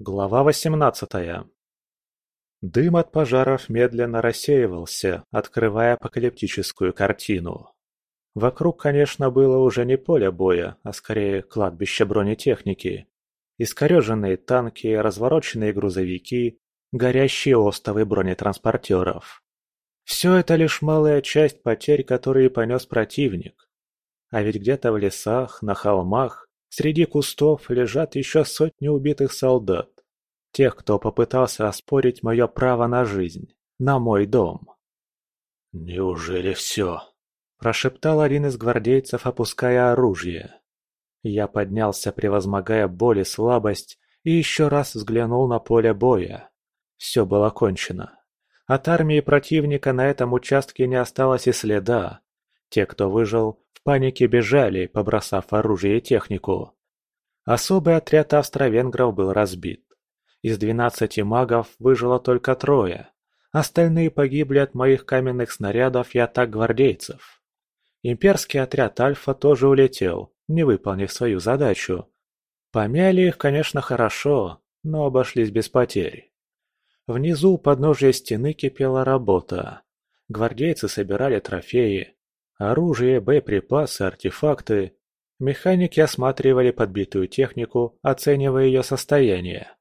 Глава восемнадцатая. Дым от пожаров медленно рассеивался, открывая апокалиптическую картину. Вокруг, конечно, было уже не поле боя, а скорее кладбище бронетехники. Искореженные танки, развороченные грузовики, горящие остовы бронетранспортеров. Все это лишь малая часть потерь, которые понес противник. А ведь где-то в лесах, на холмах, среди кустов лежат еще сотни убитых солдат. Тех, кто попытался оспорить мое право на жизнь, на мой дом. «Неужели все?» – прошептал один из гвардейцев, опуская оружие. Я поднялся, превозмогая боль и слабость, и еще раз взглянул на поле боя. Все было кончено. От армии противника на этом участке не осталось и следа. Те, кто выжил, в панике бежали, побросав оружие и технику. Особый отряд австро-венгров был разбит. Из двенадцати магов выжило только трое. Остальные погибли от моих каменных снарядов и атак гвардейцев. Имперский отряд Альфа тоже улетел, не выполнив свою задачу. Помяли их, конечно, хорошо, но обошлись без потерь. Внизу у подножия стены кипела работа. Гвардейцы собирали трофеи. Оружие, боеприпасы, артефакты. Механики осматривали подбитую технику, оценивая ее состояние.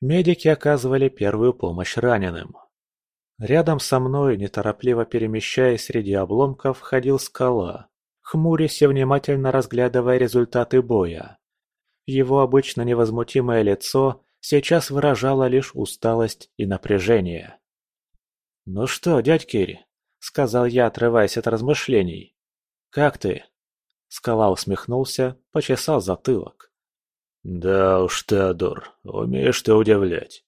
Медики оказывали первую помощь раненым. Рядом со мной, неторопливо перемещаясь среди обломков, ходил скала, хмурясь и внимательно разглядывая результаты боя. Его обычно невозмутимое лицо сейчас выражала лишь усталость и напряжение. «Ну что, дядь Кири?» — сказал я, отрываясь от размышлений. «Как ты?» Скала усмехнулся, почесал затылок. «Да уж, Теодор, умеешь ты удивлять.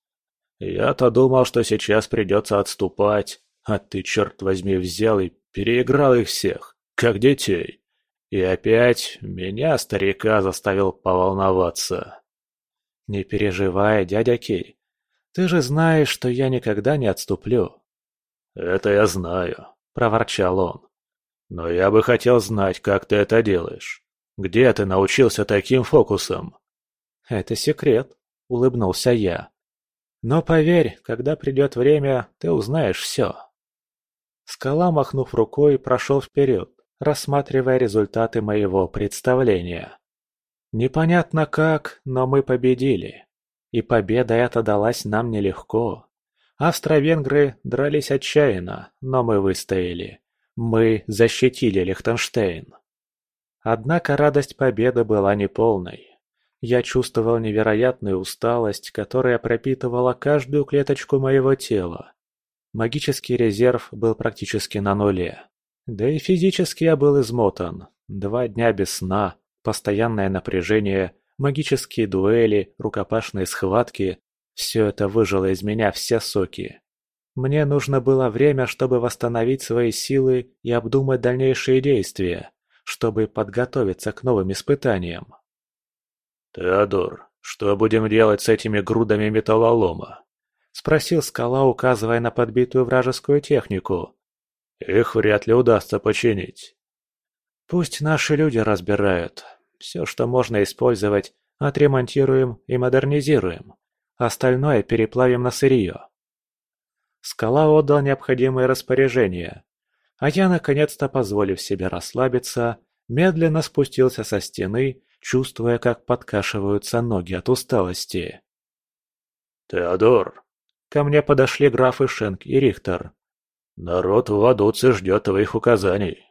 Я-то думал, что сейчас придется отступать, а ты, черт возьми, взял и переиграл их всех, как детей. И опять меня, старика, заставил поволноваться». «Не переживай, дядя Кей. Ты же знаешь, что я никогда не отступлю». «Это я знаю», — проворчал он. «Но я бы хотел знать, как ты это делаешь. Где ты научился таким фокусам?» «Это секрет», — улыбнулся я. «Но поверь, когда придет время, ты узнаешь все». Скала, махнув рукой, прошел вперед, рассматривая результаты моего представления. Непонятно как, но мы победили. И победа эта далась нам нелегко. Австро-венгры дрались отчаянно, но мы выстояли. Мы защитили Лихтенштейн. Однако радость победы была неполной. Я чувствовал невероятную усталость, которая пропитывала каждую клеточку моего тела. Магический резерв был практически на нуле. Да и физически я был измотан. Два дня без сна, Постоянное напряжение, магические дуэли, рукопашные схватки – все это выжило из меня все соки. Мне нужно было время, чтобы восстановить свои силы и обдумать дальнейшие действия, чтобы подготовиться к новым испытаниям. «Теодор, что будем делать с этими грудами металлолома?» – спросил скала, указывая на подбитую вражескую технику. «Их вряд ли удастся починить». «Пусть наши люди разбирают. Все, что можно использовать, отремонтируем и модернизируем. Остальное переплавим на сырье. Скала отдал необходимые распоряжения, а я, наконец-то позволив себе расслабиться, медленно спустился со стены, чувствуя, как подкашиваются ноги от усталости. «Теодор!» Ко мне подошли графы Шенк и Рихтер. «Народ в Вадуце ждет твоих указаний».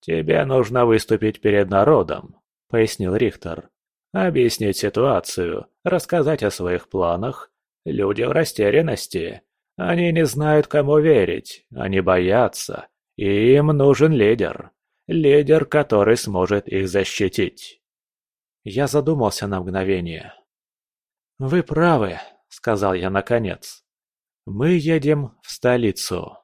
«Тебе нужно выступить перед народом», — пояснил Рихтер. «Объяснить ситуацию, рассказать о своих планах. Люди в растерянности. Они не знают, кому верить, они боятся. И им нужен лидер. Лидер, который сможет их защитить». Я задумался на мгновение. «Вы правы», — сказал я наконец. «Мы едем в столицу».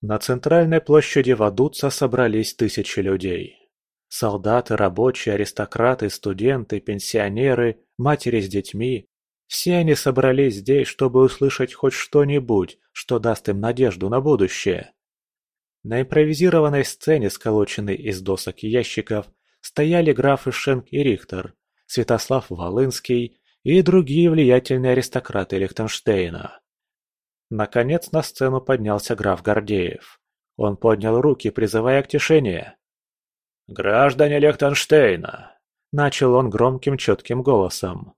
На центральной площади Вадуца собрались тысячи людей. Солдаты, рабочие, аристократы, студенты, пенсионеры, матери с детьми. Все они собрались здесь, чтобы услышать хоть что-нибудь, что даст им надежду на будущее. На импровизированной сцене, сколоченной из досок и ящиков, стояли графы Шенк и Рихтер, Святослав Волынский и другие влиятельные аристократы Лихтенштейна. Наконец на сцену поднялся граф Гордеев. Он поднял руки, призывая к тишине. «Граждане Лихтенштейна!» – начал он громким четким голосом.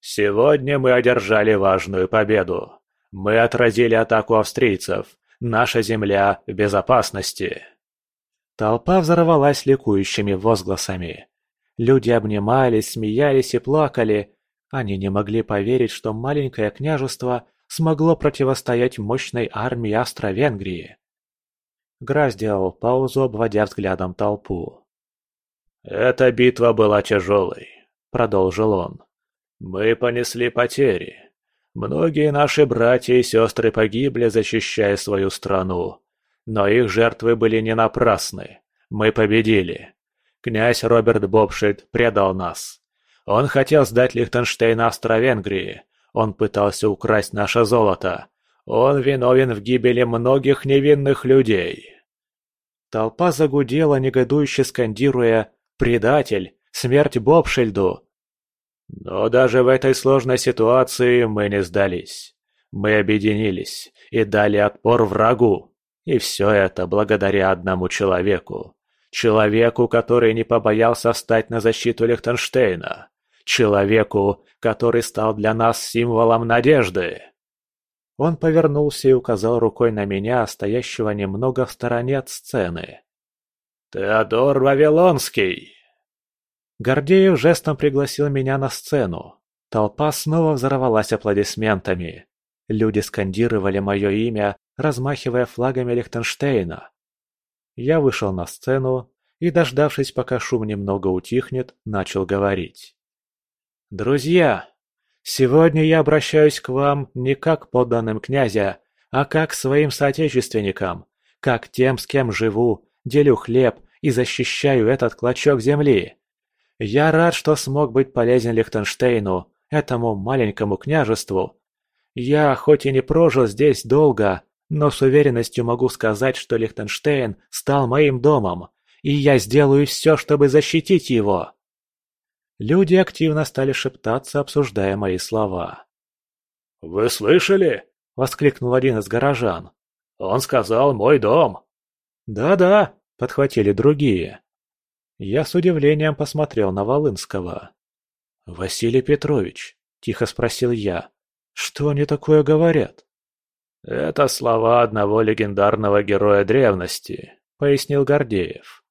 «Сегодня мы одержали важную победу. Мы отразили атаку австрийцев. Наша земля в безопасности!» Толпа взорвалась ликующими возгласами. Люди обнимались, смеялись и плакали. Они не могли поверить, что маленькое княжество смогло противостоять мощной армии Австро-Венгрии. Граф сделал паузу, обводя взглядом толпу. «Эта битва была тяжелой», — продолжил он. «Мы понесли потери. Многие наши братья и сестры погибли, защищая свою страну. Но их жертвы были не напрасны. Мы победили. Князь Роберт Бобшильд предал нас. Он хотел сдать Лихтенштейн Австро-Венгрии. Он пытался украсть наше золото. Он виновен в гибели многих невинных людей. Толпа загудела, негодующе скандируя «Предатель! Смерть Бобшильду!» Но даже в этой сложной ситуации мы не сдались. Мы объединились и дали отпор врагу. И все это благодаря одному человеку. Человеку, который не побоялся встать на защиту Лихтенштейна. Человеку, который стал для нас символом надежды. Он повернулся и указал рукой на меня, стоящего немного в стороне от сцены. «Теодор Вавилонский!» Гордеев жестом пригласил меня на сцену. Толпа снова взорвалась аплодисментами. Люди скандировали мое имя, размахивая флагами Лихтенштейна. Я вышел на сцену и, дождавшись, пока шум немного утихнет, начал говорить. «Друзья, сегодня я обращаюсь к вам не как подданным князя, а как своим соотечественникам, как тем, с кем живу, делю хлеб и защищаю этот клочок земли. Я рад, что смог быть полезен Лихтенштейну, этому маленькому княжеству. Я хоть и не прожил здесь долго, но с уверенностью могу сказать, что Лихтенштейн стал моим домом, и я сделаю все, чтобы защитить его. Люди активно стали шептаться, обсуждая мои слова. «Вы слышали?» — воскликнул один из горожан. «Он сказал «мой дом». «Да-да», — подхватили другие. Я с удивлением посмотрел на Волынского. «Василий Петрович», — тихо спросил я, — «что они такое говорят?» «Это слова одного легендарного героя древности», — пояснил Гордеев.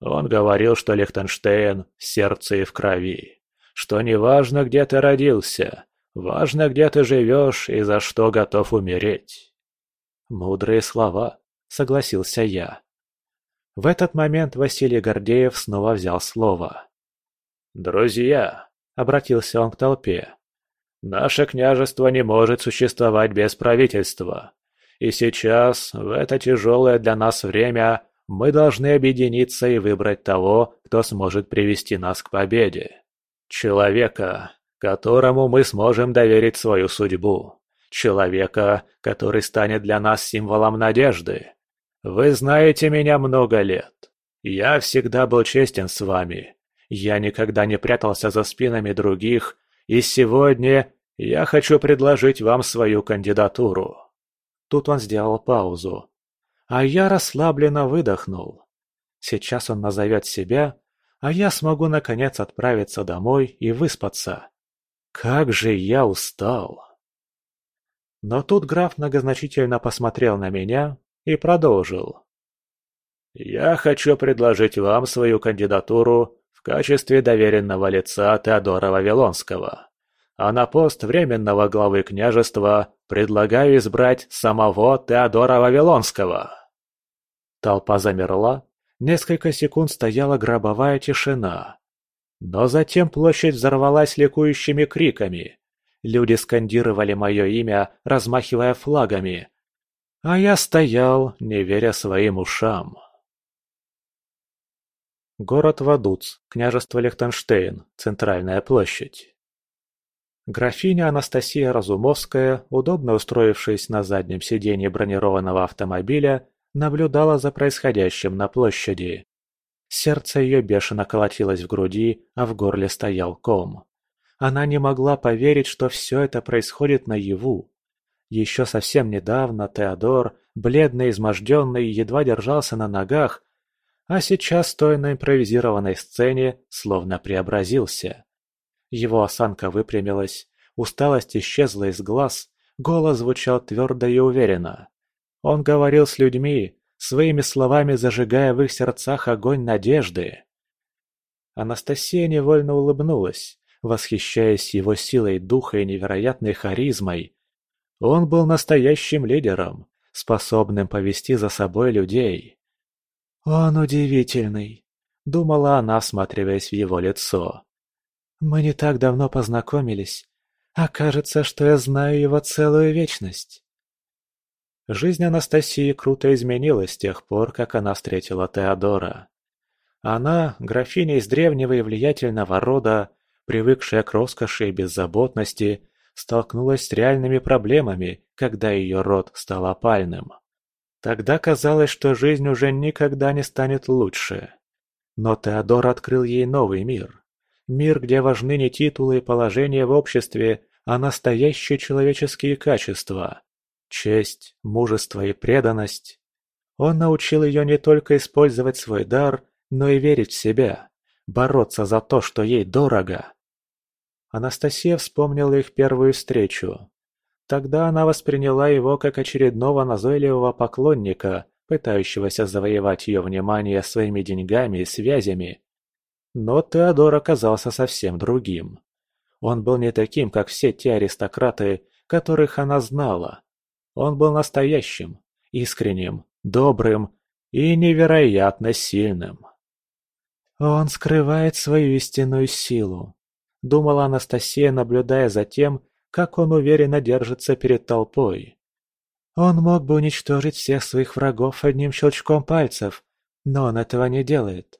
Он говорил, что Лихтенштейн — сердце и в крови, что не важно, где ты родился, важно, где ты живешь и за что готов умереть. Мудрые слова, согласился я. В этот момент Василий Гордеев снова взял слово. «Друзья», — обратился он к толпе, Наше княжество не может существовать без правительства. И сейчас, в это тяжелое для нас время, мы должны объединиться и выбрать того, кто сможет привести нас к победе. Человека, которому мы сможем доверить свою судьбу. Человека, который станет для нас символом надежды. Вы знаете меня много лет. Я всегда был честен с вами. Я никогда не прятался за спинами других и сегодня я хочу предложить вам свою кандидатуру». Тут он сделал паузу. А я расслабленно выдохнул. Сейчас он назовет себя, а я смогу наконец отправиться домой и выспаться. Как же я устал. Но тут граф многозначительно посмотрел на меня и продолжил. «Я хочу предложить вам свою кандидатуру в качестве доверенного лица Теодора Вавилонского а на пост временного главы княжества предлагаю избрать самого Теодора Вавилонского». Толпа замерла, несколько секунд стояла гробовая тишина. Но затем площадь взорвалась ликующими криками. Люди скандировали мое имя, размахивая флагами. А я стоял, не веря своим ушам. Город Вадуц, княжество Лихтенштейн, центральная площадь. Графиня Анастасия Разумовская, удобно устроившись на заднем сиденье бронированного автомобиля, наблюдала за происходящим на площади. Сердце ее бешено колотилось в груди, а в горле стоял ком. Она не могла поверить, что все это происходит наяву. Еще совсем недавно Теодор, бледный, изможденный, едва держался на ногах, а сейчас, стоя на импровизированной сцене, словно преобразился. Его осанка выпрямилась, усталость исчезла из глаз, голос звучал твердо и уверенно. Он говорил с людьми, своими словами зажигая в их сердцах огонь надежды. Анастасия невольно улыбнулась, восхищаясь его силой духа и невероятной харизмой. Он был настоящим лидером, способным повести за собой людей. «Он удивительный», — думала она, осматриваясь в его лицо. «Мы не так давно познакомились, а кажется, что я знаю его целую вечность». Жизнь Анастасии круто изменилась с тех пор, как она встретила Теодора. Она, графиня из древнего и влиятельного рода, привыкшая к роскоши и беззаботности, столкнулась с реальными проблемами, когда ее род стал опальным. Тогда казалось, что жизнь уже никогда не станет лучше. Но Теодор открыл ей новый мир. Мир, где важны не титулы и положение в обществе, а настоящие человеческие качества. Честь, мужество и преданность. Он научил ее не только использовать свой дар, но и верить в себя, бороться за то, что ей дорого. Анастасия вспомнила их первую встречу. Тогда она восприняла его как очередного назойливого поклонника, пытающегося завоевать ее внимание своими деньгами и связями. Но Теодор оказался совсем другим. Он был не таким, как все те аристократы, которых она знала. Он был настоящим, искренним, добрым и невероятно сильным. «Он скрывает свою истинную силу», — думала Анастасия, наблюдая за тем, как он уверенно держится перед толпой. «Он мог бы уничтожить всех своих врагов одним щелчком пальцев, но он этого не делает.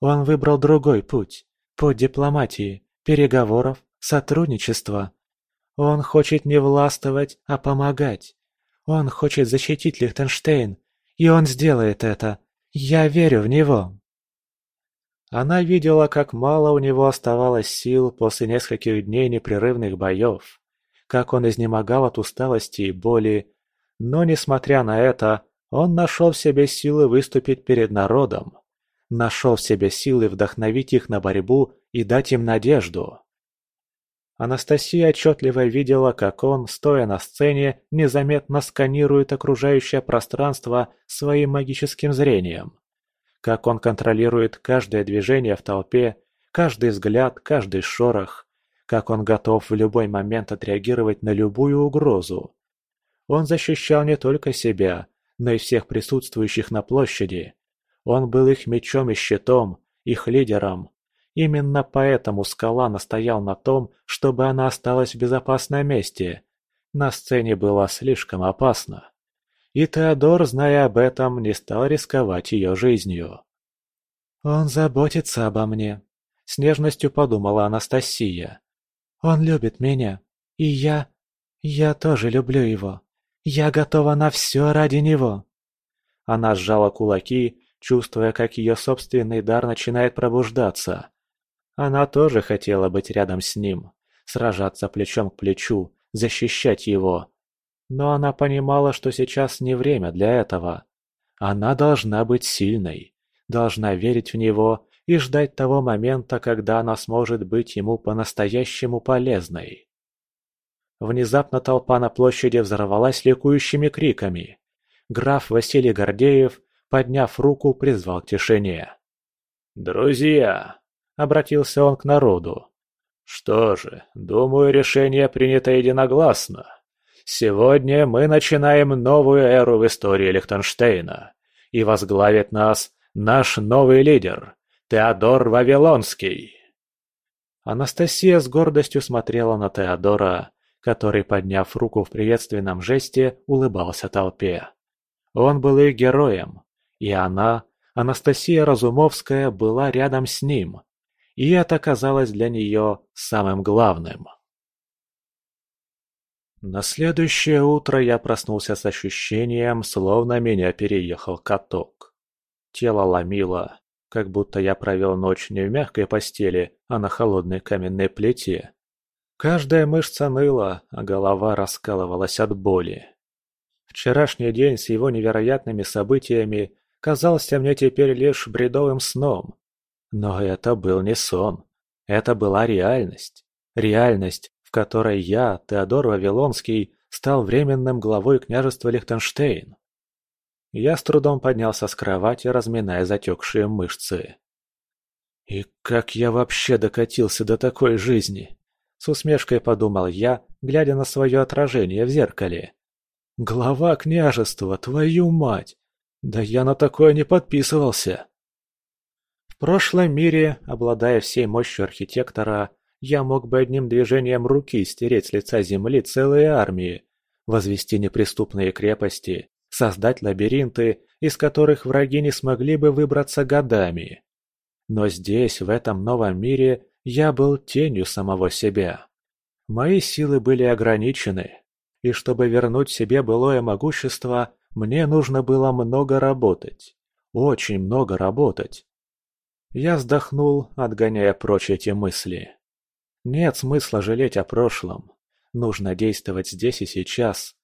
Он выбрал другой путь, путь дипломатии, переговоров, сотрудничества. Он хочет не властвовать, а помогать. Он хочет защитить Лихтенштейн, и он сделает это. Я верю в него. Она видела, как мало у него оставалось сил после нескольких дней непрерывных боев, как он изнемогал от усталости и боли, но, несмотря на это, он нашел в себе силы выступить перед народом, нашел в себе силы вдохновить их на борьбу и дать им надежду. Анастасия отчетливо видела, как он, стоя на сцене, незаметно сканирует окружающее пространство своим магическим зрением. Как он контролирует каждое движение в толпе, каждый взгляд, каждый шорох. Как он готов в любой момент отреагировать на любую угрозу. Он защищал не только себя, но и всех присутствующих на площади. Он был их мечом и щитом, их лидером, Именно поэтому Скала настоял на том, чтобы она осталась в безопасном месте. На сцене было слишком опасно. И Теодор, зная об этом, не стал рисковать ее жизнью. «Он заботится обо мне», — с нежностью подумала Анастасия. «Он любит меня. И я... я тоже люблю его. Я готова на все ради него». Она сжала кулаки, чувствуя, как ее собственный дар начинает пробуждаться. Она тоже хотела быть рядом с ним, сражаться плечом к плечу, защищать его. Но она понимала, что сейчас не время для этого. Она должна быть сильной, должна верить в него и ждать того момента, когда она сможет быть ему по-настоящему полезной. Внезапно толпа на площади взорвалась ликующими криками. Граф Василий Гордеев, подняв руку, призвал к тишине. «Друзья, Обратился он к народу. Что же, думаю, решение принято единогласно. Сегодня мы начинаем новую эру в истории Лихтенштейна. И возглавит нас наш новый лидер, Теодор Вавилонский. Анастасия с гордостью смотрела на Теодора, который, подняв руку в приветственном жесте, улыбался толпе. Он был их героем, и она, Анастасия Разумовская, была рядом с ним, и это казалось для нее самым главным. На следующее утро я проснулся с ощущением, словно меня переехал каток. Тело ломило, как будто я провел ночь не в мягкой постели, а на холодной каменной плите. Каждая мышца ныла, а голова раскалывалась от боли. Вчерашний день с его невероятными событиями казался мне теперь лишь бредовым сном. Но это был не сон. Это была реальность. Реальность, в которой я, Теодор Вавилонский, стал временным главой княжества Лихтенштейн. Я с трудом поднялся с кровати, разминая затекшие мышцы. «И как я вообще докатился до такой жизни?» С усмешкой подумал я, глядя на свое отражение в зеркале. «Глава княжества, твою мать! Да я на такое не подписывался!» В прошлом мире, обладая всей мощью архитектора, я мог бы одним движением руки стереть с лица земли целые армии, возвести неприступные крепости, создать лабиринты, из которых враги не смогли бы выбраться годами. Но здесь, в этом новом мире, я был тенью самого себя. Мои силы были ограничены, и чтобы вернуть себе былое могущество, мне нужно было много работать. Очень много работать. Я вздохнул, отгоняя прочь эти мысли. Нет смысла жалеть о прошлом. Нужно действовать здесь и сейчас.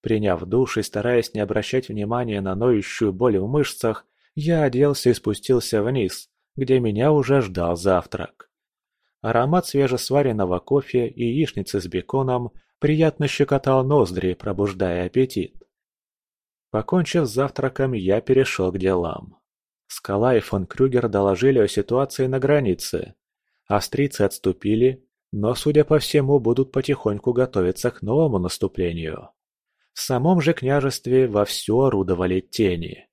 Приняв душ и стараясь не обращать внимания на ноющую боль в мышцах, я оделся и спустился вниз, где меня уже ждал завтрак. Аромат свежесваренного кофе и яичницы с беконом приятно щекотал ноздри, пробуждая аппетит. Покончив с завтраком, я перешел к делам. Скала и фон Крюгер доложили о ситуации на границе. Австрийцы отступили, но, судя по всему, будут потихоньку готовиться к новому наступлению. В самом же княжестве вовсю орудовали тени.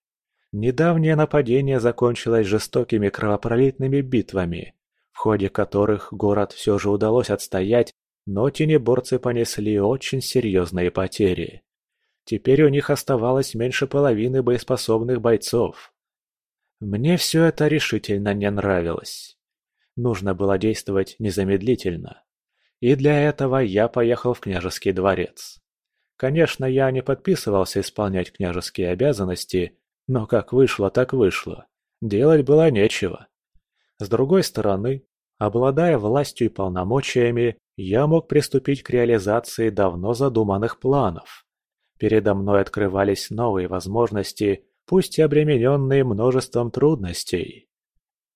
Недавнее нападение закончилось жестокими кровопролитными битвами, в ходе которых город все же удалось отстоять, но тенеборцы понесли очень серьезные потери. Теперь у них оставалось меньше половины боеспособных бойцов. Мне все это решительно не нравилось. Нужно было действовать незамедлительно. И для этого я поехал в княжеский дворец. Конечно, я не подписывался исполнять княжеские обязанности, но как вышло, так вышло. Делать было нечего. С другой стороны, обладая властью и полномочиями, я мог приступить к реализации давно задуманных планов. Передо мной открывались новые возможности, пусть и обремененные множеством трудностей.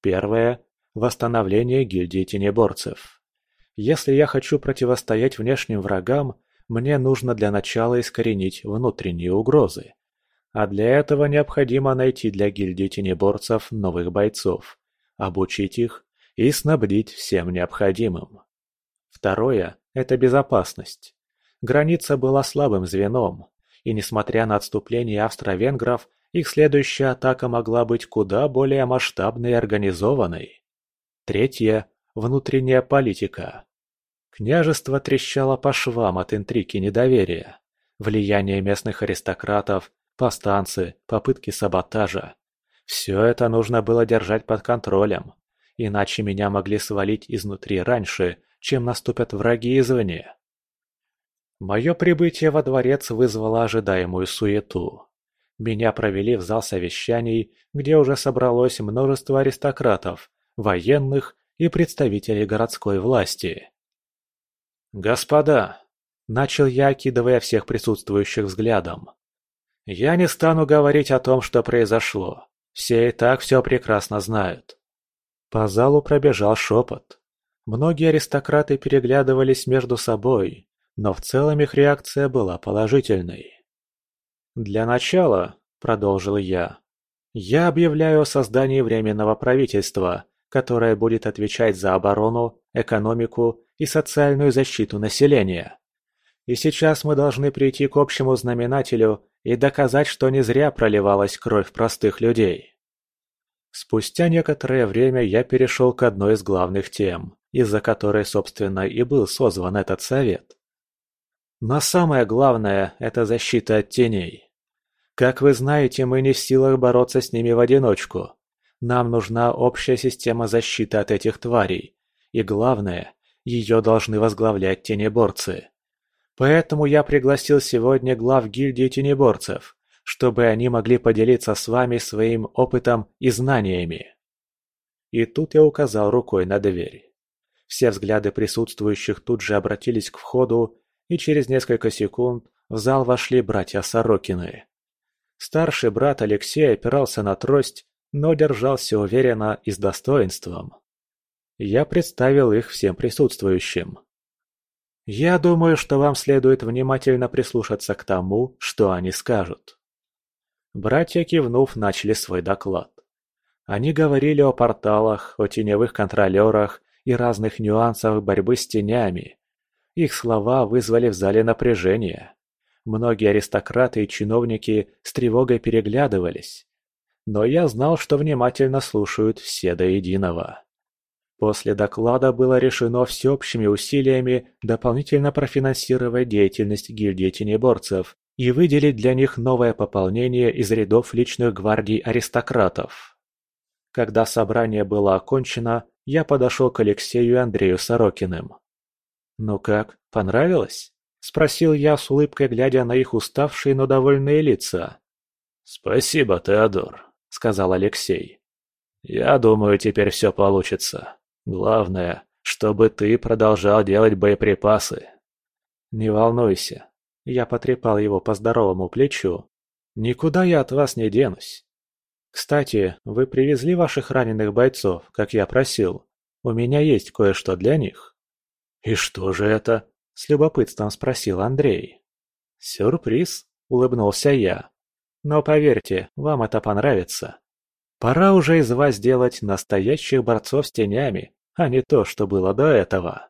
Первое Восстановление гильдии тенеборцев. Если я хочу противостоять внешним врагам, мне нужно для начала искоренить внутренние угрозы. А для этого необходимо найти для гильдии тенеборцев новых бойцов, обучить их и снабдить всем необходимым. Второе – это безопасность. Граница была слабым звеном, и несмотря на отступление австро-венгров, их следующая атака могла быть куда более масштабной и организованной. Третье – внутренняя политика. Княжество трещало по швам от интриг и недоверия. Влияние местных аристократов, повстанцы, попытки саботажа. Все это нужно было держать под контролем, иначе меня могли свалить изнутри раньше, чем наступят враги извне. Мое прибытие во дворец вызвало ожидаемую суету. Меня провели в зал совещаний, где уже собралось множество аристократов, военных и представителей городской власти. «Господа!» – начал я, окидывая всех присутствующих взглядом. «Я не стану говорить о том, что произошло. Все и так все прекрасно знают». По залу пробежал шепот. Многие аристократы переглядывались между собой, но в целом их реакция была положительной. «Для начала», – продолжил я, – «я объявляю о создании Временного правительства, которая будет отвечать за оборону, экономику и социальную защиту населения. И сейчас мы должны прийти к общему знаменателю и доказать, что не зря проливалась кровь простых людей. Спустя некоторое время я перешел к одной из главных тем, из-за которой, собственно, и был созван этот совет. Но самое главное – это защита от теней. Как вы знаете, мы не в силах бороться с ними в одиночку. Нам нужна общая система защиты от этих тварей. И главное, ее должны возглавлять тенеборцы. Поэтому я пригласил сегодня глав гильдии тенеборцев, чтобы они могли поделиться с вами своим опытом и знаниями. И тут я указал рукой на дверь. Все взгляды присутствующих тут же обратились к входу, и через несколько секунд в зал вошли братья Сорокины. Старший брат Алексей опирался на трость, но держался уверенно и с достоинством. Я представил их всем присутствующим. Я думаю, что вам следует внимательно прислушаться к тому, что они скажут. Братья, кивнув, начали свой доклад. Они говорили о порталах, о теневых контролерах и разных нюансах борьбы с тенями. Их слова вызвали в зале напряжение. Многие аристократы и чиновники с тревогой переглядывались. Но я знал, что внимательно слушают все до единого. После доклада было решено всеобщими усилиями дополнительно профинансировать деятельность гильдии тенеборцев и выделить для них новое пополнение из рядов личных гвардий аристократов. Когда собрание было окончено, я подошел к Алексею и Андрею Сорокиным. «Ну как, понравилось?» – спросил я с улыбкой, глядя на их уставшие, но довольные лица. «Спасибо, Теодор», – сказал Алексей. «Я думаю, теперь все получится. Главное, чтобы ты продолжал делать боеприпасы». «Не волнуйся», – я потрепал его по здоровому плечу. «Никуда я от вас не денусь. Кстати, вы привезли ваших раненых бойцов, как я просил. У меня есть кое-что для них». «И что же это?» – с любопытством спросил Андрей. «Сюрприз», – улыбнулся я. «Но поверьте, вам это понравится. Пора уже из вас делать настоящих борцов с тенями, а не то, что было до этого».